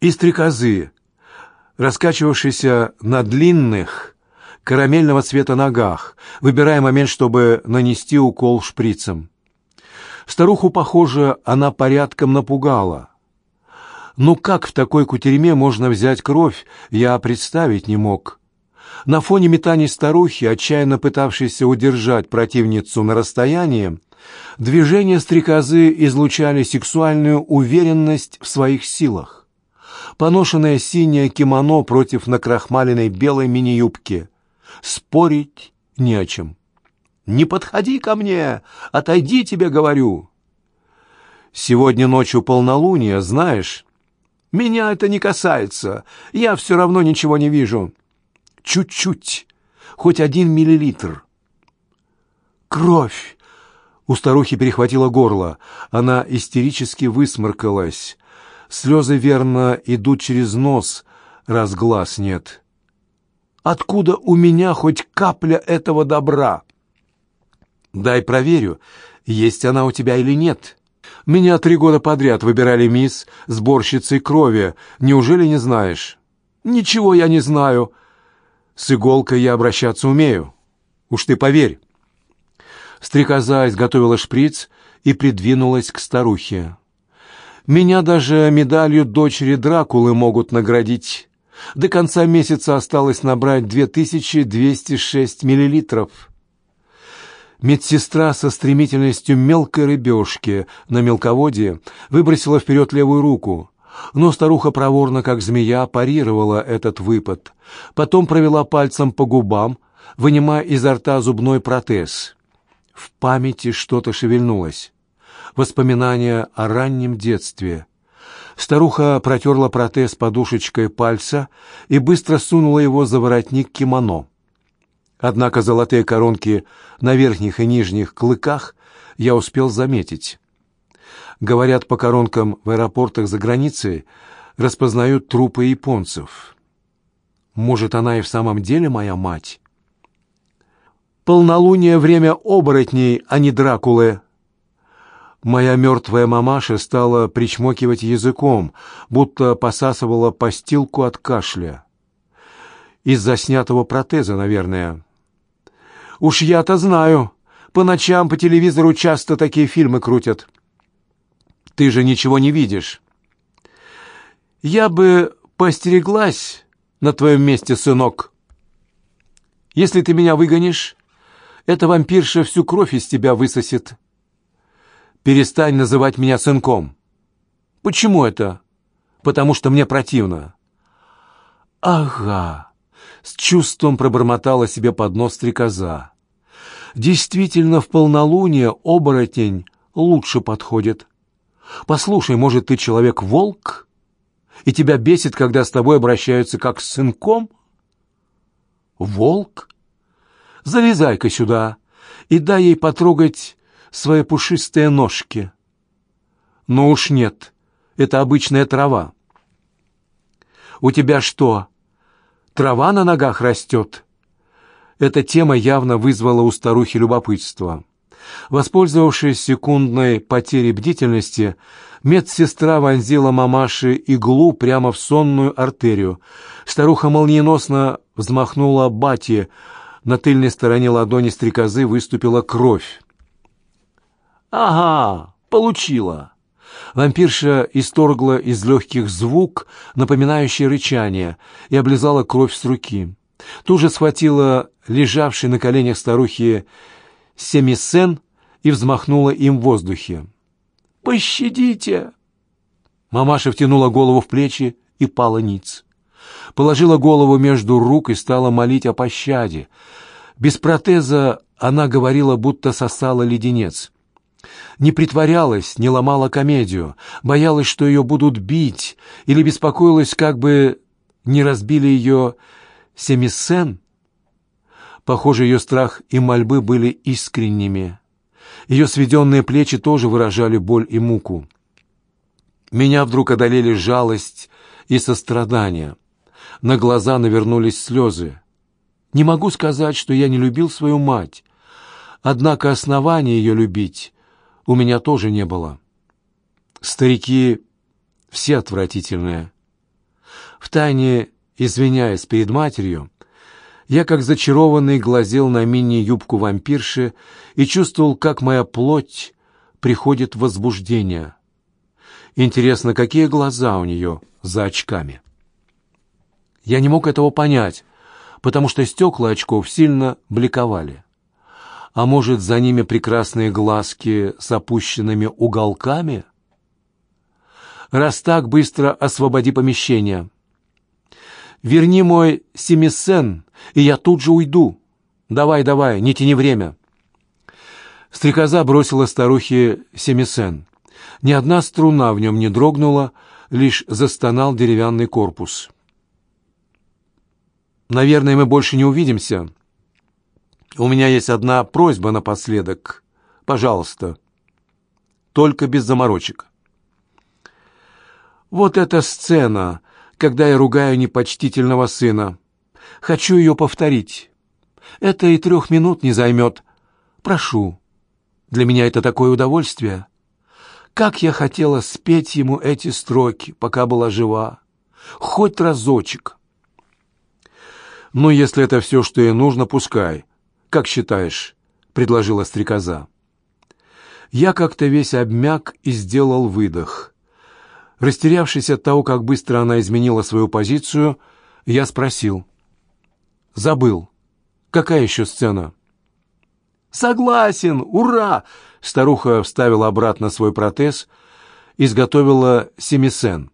и стрекозы, раскачивавшиеся на длинных, карамельного цвета ногах, выбирая момент, чтобы нанести укол шприцем. Старуху, похоже, она порядком напугала. Ну как в такой кутерьме можно взять кровь, я представить не мог. На фоне метаний старухи, отчаянно пытавшейся удержать противницу на расстоянии, движения стрекозы излучали сексуальную уверенность в своих силах. Поношенное синее кимоно против накрахмаленной белой мини-юбки. Спорить не о чем. «Не подходи ко мне! Отойди, тебе говорю!» «Сегодня ночью полнолуние, знаешь?» «Меня это не касается. Я все равно ничего не вижу». «Чуть-чуть. Хоть один миллилитр». «Кровь!» У старухи перехватило горло. Она истерически высморкалась. Слезы, верно, идут через нос, раз глаз нет. «Откуда у меня хоть капля этого добра?» Дай проверю, есть она у тебя или нет. Меня три года подряд выбирали мисс сборщицей крови. Неужели не знаешь? Ничего я не знаю. С иголкой я обращаться умею. Уж ты поверь. Стрекоза изготовила шприц и придвинулась к старухе. Меня даже медалью дочери Дракулы могут наградить. До конца месяца осталось набрать 2206 миллилитров. Медсестра со стремительностью мелкой рыбешки на мелководье выбросила вперед левую руку, но старуха проворно, как змея, парировала этот выпад. Потом провела пальцем по губам, вынимая изо рта зубной протез. В памяти что-то шевельнулось. Воспоминания о раннем детстве. Старуха протерла протез подушечкой пальца и быстро сунула его за воротник кимоно. Однако золотые коронки на верхних и нижних клыках я успел заметить. Говорят, по коронкам в аэропортах за границей распознают трупы японцев. Может, она и в самом деле моя мать? Полнолуние — время оборотней, а не Дракулы. Моя мертвая мамаша стала причмокивать языком, будто посасывала постилку от кашля. Из-за снятого протеза, наверное. Уж я-то знаю. По ночам по телевизору часто такие фильмы крутят. Ты же ничего не видишь. Я бы постереглась на твоем месте, сынок. Если ты меня выгонишь, эта вампирша всю кровь из тебя высосет. Перестань называть меня сынком. Почему это? Потому что мне противно. Ага. С чувством пробормотала себе под нос стрекоза. Действительно, в полнолуние оборотень лучше подходит. Послушай, может, ты человек-волк? И тебя бесит, когда с тобой обращаются как с сынком? Волк? Залезай-ка сюда и дай ей потрогать свои пушистые ножки. Ну уж нет, это обычная трава. У тебя что, трава на ногах растет?» Эта тема явно вызвала у старухи любопытство. Воспользовавшись секундной потерей бдительности, медсестра вонзила мамаше иглу прямо в сонную артерию. Старуха молниеносно взмахнула бати. На тыльной стороне ладони стрекозы выступила кровь. «Ага, получила!» Вампирша исторгла из легких звук, напоминающий рычание, и облизала кровь с руки. Тут же схватила лежавший на коленях старухи семисен и взмахнула им в воздухе. «Пощадите!» Мамаша втянула голову в плечи и пала ниц. Положила голову между рук и стала молить о пощаде. Без протеза она говорила, будто сосала леденец. Не притворялась, не ломала комедию, боялась, что ее будут бить, или беспокоилась, как бы не разбили ее семисен. Похоже, ее страх и мольбы были искренними. Ее сведенные плечи тоже выражали боль и муку. Меня вдруг одолели жалость и сострадание. На глаза навернулись слезы. Не могу сказать, что я не любил свою мать, однако основания ее любить у меня тоже не было. Старики все отвратительные. Втайне, извиняясь перед матерью, я как зачарованный глазел на мини-юбку вампирши и чувствовал, как моя плоть приходит в возбуждение. Интересно, какие глаза у нее за очками? Я не мог этого понять, потому что стекла очков сильно бликовали. А может, за ними прекрасные глазки с опущенными уголками? Раз так, быстро освободи помещение. Верни мой семисен, и я тут же уйду. Давай, давай, не тяни время. Стрекоза бросила старухе семисен. Ни одна струна в нем не дрогнула, лишь застонал деревянный корпус. «Наверное, мы больше не увидимся. У меня есть одна просьба напоследок. Пожалуйста, только без заморочек». «Вот эта сцена, когда я ругаю непочтительного сына. Хочу ее повторить. Это и трех минут не займет. Прошу. Для меня это такое удовольствие». Как я хотела спеть ему эти строки, пока была жива. Хоть разочек. «Ну, если это все, что ей нужно, пускай. Как считаешь?» — предложила стрекоза. Я как-то весь обмяк и сделал выдох. Растерявшись от того, как быстро она изменила свою позицию, я спросил. «Забыл. Какая еще сцена?» «Согласен! Ура!» Старуха вставила обратно свой протез, изготовила семисен.